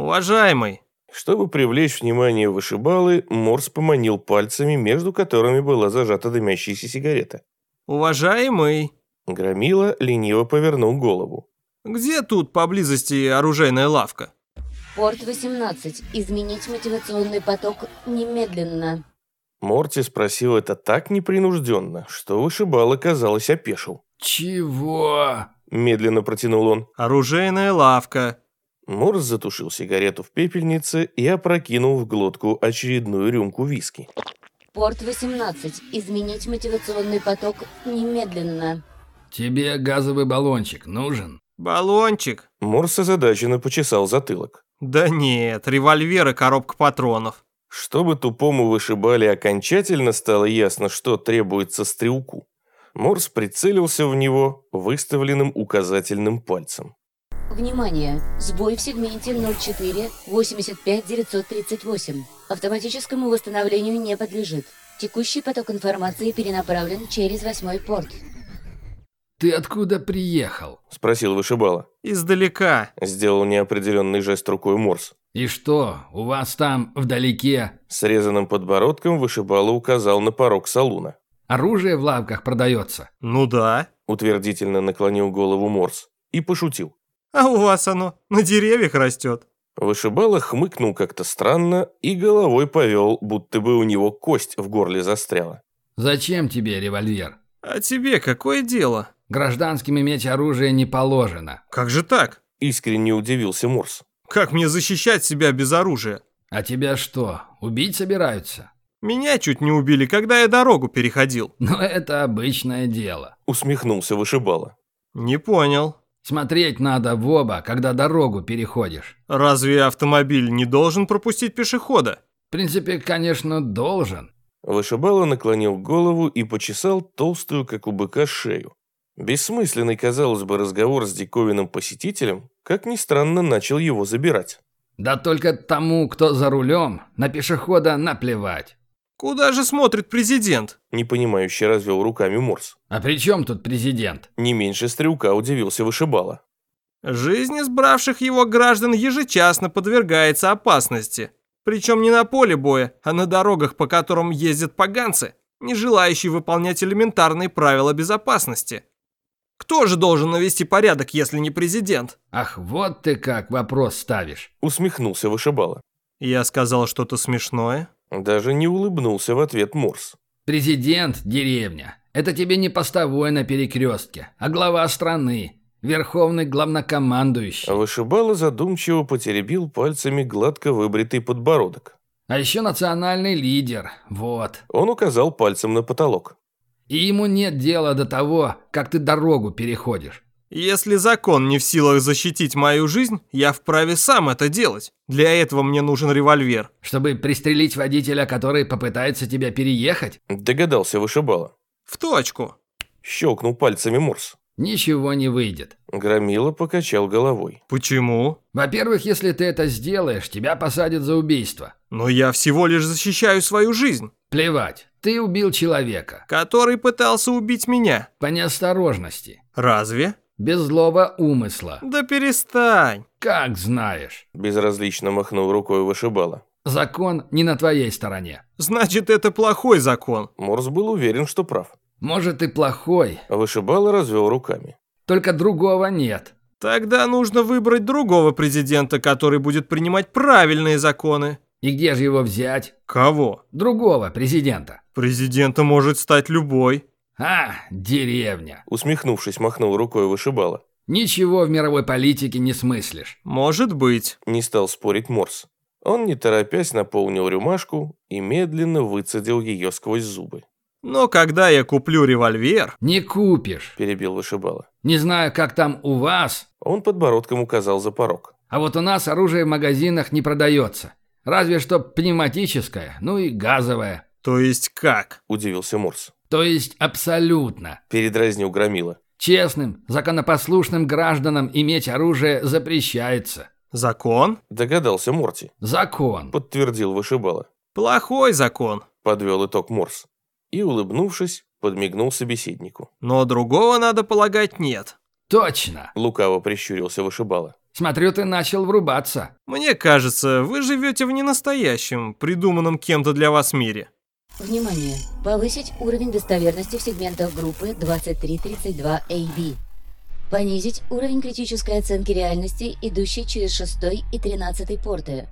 Уважаемый, Чтобы привлечь внимание вышибалы, Морс поманил пальцами, между которыми была зажата дымящаяся сигарета. уважаемый, Громила лениво повернул голову. где тут поблизости оружейная лавка? Порт 18. Изменить мотивационный поток немедленно. Морти спросил это так непринужденно, что вышибала, казалось, опешил. «Чего?» Медленно протянул он. Оружейная лавка. Морс затушил сигарету в пепельнице и опрокинул в глотку очередную рюмку виски. Порт 18. Изменить мотивационный поток немедленно. «Тебе газовый баллончик нужен?» Баллончик. Морс озадаченно почесал затылок. Да нет, револьвер и коробка патронов. Чтобы тупому вышибали окончательно стало ясно, что требуется стрелку, Морс прицелился в него выставленным указательным пальцем. Внимание! Сбой в сегменте 04 85 938. Автоматическому восстановлению не подлежит. Текущий поток информации перенаправлен через восьмой порт. «Ты откуда приехал? – спросил вышибала. Издалека. Сделал неопределенный жест рукой Морс. И что, у вас там вдалеке Срезанным подбородком вышибала указал на порог салуна. оружие в лавках продается?» Ну да. Утвердительно наклонил голову Морс и пошутил. А у вас оно на деревьях растет. Вышибала хмыкнул как-то странно и головой повел, будто бы у него кость в горле застряла. «Зачем тебе револьвер? А тебе какое дело? Гражданским иметь оружие не положено. Как же так? Искренне удивился Морс. Как мне защищать себя без оружия? А тебя что, убить собираются? Меня чуть не убили, когда я дорогу переходил. Но это обычное дело. Усмехнулся вышибала. Не понял. Смотреть надо в оба, когда дорогу переходишь. Разве автомобиль не должен пропустить пешехода? В принципе, конечно, должен. Вышибала наклонил голову и почесал толстую, как у быка, шею. Бессмысленный, казалось бы, разговор с диковинным посетителем, как ни странно, начал его забирать. Да только тому, кто за рулем, на пешехода наплевать. Куда же смотрит президент? Непонимающе развел руками Морс. А при чем тут президент? Не меньше стрелка удивился вышибала. Жизнь избравших его граждан ежечасно подвергается опасности. Причем не на поле боя, а на дорогах, по которым ездят поганцы, не желающие выполнять элементарные правила безопасности. Кто же должен навести порядок, если не президент? Ах, вот ты как вопрос ставишь. Усмехнулся вышибала. Я сказал что-то смешное. Даже не улыбнулся в ответ Морс. Президент – деревня. Это тебе не постовой на перекрестке, а глава страны. Верховный главнокомандующий. Вышибала задумчиво потеребил пальцами гладко выбритый подбородок. А еще национальный лидер. Вот. Он указал пальцем на потолок. И ему нет дела до того, как ты дорогу переходишь. Если закон не в силах защитить мою жизнь, я вправе сам это делать. Для этого мне нужен револьвер. Чтобы пристрелить водителя, который попытается тебя переехать? Догадался вышибала. В точку. Щелкнул пальцами Морс. Ничего не выйдет. Громила покачал головой. Почему? Во-первых, если ты это сделаешь, тебя посадят за убийство. Но я всего лишь защищаю свою жизнь, Плевать. Ты убил человека. который пытался убить меня. По неосторожности. Разве? Без злого умысла. Да перестань. Как знаешь. Безразлично махнул рукой вышибала. Закон не на твоей стороне. Значит, это плохой закон. Морс был уверен, что прав. Может и плохой, Вышибала развел руками. только другого нет. Тогда нужно выбрать другого президента, который будет принимать правильные законы. И где же его взять? Кого? Другого президента. Президентом может стать любой. А, деревня. Усмехнувшись, махнул рукой вышибала. Ничего в мировой политике не смыслишь. Может быть. Не стал спорить Морс. Он, не торопясь, наполнил рюмашку и медленно выцедил ее сквозь зубы. Но когда я куплю револьвер... Не купишь. Перебил вышибала. Не знаю, как там у вас, Он подбородком указал за порог. а вот у нас оружие в магазинах не продается. Разве что пневматическое, ну и газовое. То есть как? Удивился Морс. То есть абсолютно. Передразнил Громила. Честным, законопослушным гражданам иметь оружие запрещается. Закон? Догадался Морти. Закон. Подтвердил вышибала. Плохой закон. Подвел итог Морс. И, улыбнувшись, подмигнул собеседнику. Но другого, надо полагать, нет. Точно. Лукаво прищурился вышибала. Смотрю, ты начал врубаться. Мне кажется, вы живете в ненастоящем, придуманном кем-то для вас мире. Внимание! Повысить уровень достоверности в сегментах группы 2332AB. Понизить уровень критической оценки реальности, идущей через шестой и тринадцатый порты.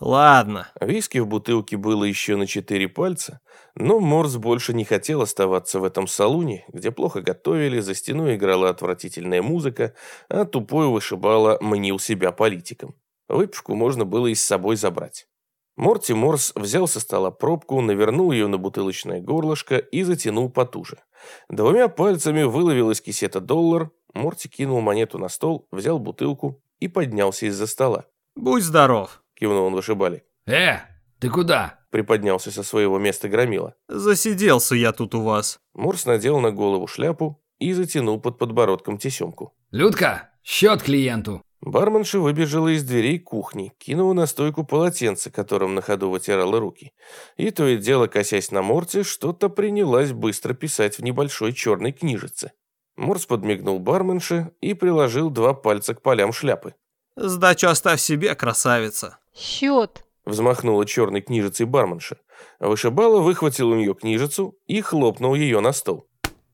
Ладно. Виски в бутылке было еще на четыре пальца, но Морс больше не хотел оставаться в этом салуне, где плохо готовили, за стеной играла отвратительная музыка, а тупой вышибало мнил себя политиком. Выпивку можно было и с собой забрать. Морти Морс взял со стола пробку, навернул ее на бутылочное горлышко и затянул потуже. Двумя пальцами выловил из кисета доллар, Морти кинул монету на стол, взял бутылку и поднялся из-за стола. Будь здоров. Кивнул он вышибали. Э, ты куда? Приподнялся со своего места громила. Засиделся я тут у вас. Морс надел на голову шляпу и затянул под подбородком тесемку. Людка, счет клиенту. Барменша выбежала из дверей кухни, кинула на стойку полотенце, которым на ходу вытирала руки. И то и дело, косясь на Морте, что-то принялась быстро писать в небольшой черной книжице. Морс подмигнул барменше и приложил два пальца к полям шляпы. Сдачу оставь себе, красавица. Счет. Взмахнула черной книжицей барменша. Вышибала выхватил у нее книжицу и хлопнул ее на стол.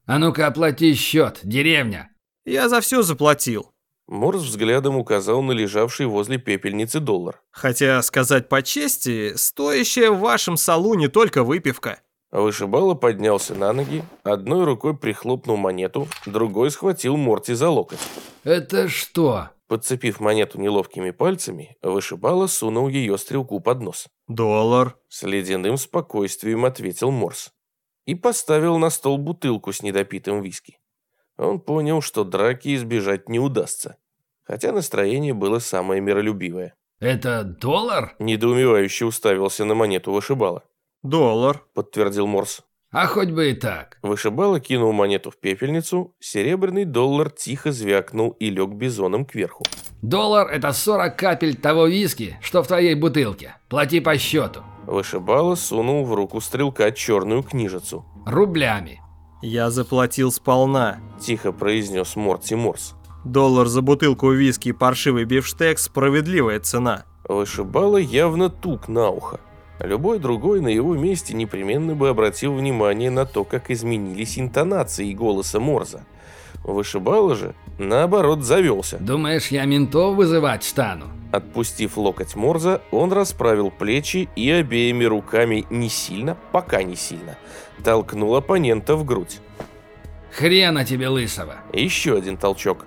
А ну-ка оплати счет, деревня. Я за все заплатил. Морс взглядом указал на лежавший возле пепельницы доллар. Хотя, сказать по чести, стоящая в вашем салуне только выпивка. Вышибала поднялся на ноги, одной рукой прихлопнул монету, другой схватил Морти за локоть. Это что? Подцепив монету неловкими пальцами, Вышибала сунул ее стрелку под нос. Доллар. С ледяным спокойствием ответил Морс. И поставил на стол бутылку с недопитым виски. Он понял, что драки избежать не удастся. Хотя настроение было самое миролюбивое. Это доллар? Недоумевающе уставился на монету Вышибала. Доллар. Подтвердил Морс. А хоть бы и так. Вышибала кинул монету в пепельницу, серебряный доллар тихо звякнул и лег бизоном кверху. Доллар – это 40 капель того виски, что в твоей бутылке. Плати по счету. Вышибала сунул в руку стрелка черную книжицу. Рублями. Я заплатил сполна. Тихо произнес Морти Морс. Доллар за бутылку виски и паршивый бифштекс – справедливая цена. Вышибала явно тук на ухо. Любой другой на его месте непременно бы обратил внимание на то, как изменились интонации голоса Морза. Вышибала же, наоборот, завелся. Думаешь, я ментов вызывать стану? Отпустив локоть Морза, он расправил плечи и обеими руками не сильно, пока не сильно, толкнул оппонента в грудь. Хрена тебе лысого. Еще один толчок.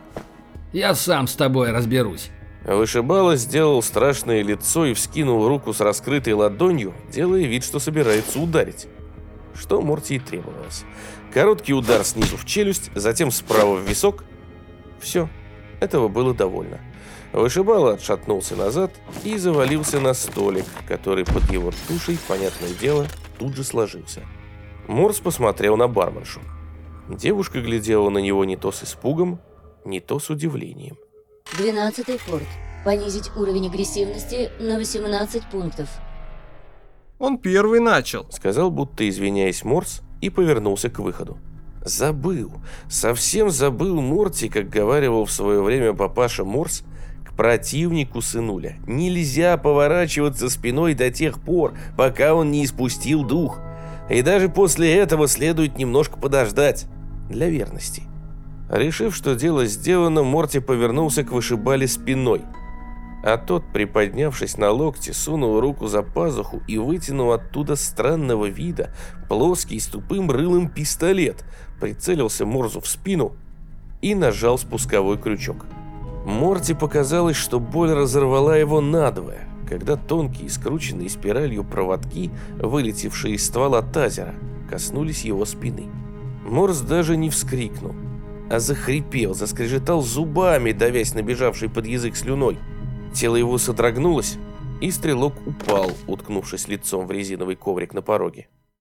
Я сам с тобой разберусь. Вышибала сделал страшное лицо и вскинул руку с раскрытой ладонью, делая вид, что собирается ударить. Что Морти и требовалось. Короткий удар снизу в челюсть, затем справа в висок. Все, этого было довольно. Вышибала отшатнулся назад и завалился на столик, который под его тушей, понятное дело, тут же сложился. Морс посмотрел на барменшу. Девушка глядела на него не то с испугом, не то с удивлением. Двенадцатый порт. Понизить уровень агрессивности на 18 пунктов. Он первый начал. Сказал, будто извиняясь Морс, и повернулся к выходу. Забыл, совсем забыл Морти, как говаривал в свое время папаша Морс, противнику сынуля. Нельзя поворачиваться спиной до тех пор, пока он не испустил дух. И даже после этого следует немножко подождать. Для верности. Решив, что дело сделано, Морти повернулся к вышибале спиной. А тот, приподнявшись на локте, сунул руку за пазуху и вытянул оттуда странного вида плоский с тупым рылым пистолет, прицелился Морзу в спину и нажал спусковой крючок. Морти показалось, что боль разорвала его надвое, когда тонкие, скрученные спиралью проводки, вылетевшие из ствола тазера, коснулись его спины. Морс даже не вскрикнул, а захрипел, заскрежетал зубами, давясь набежавший под язык слюной. Тело его содрогнулось, и стрелок упал, уткнувшись лицом в резиновый коврик на пороге.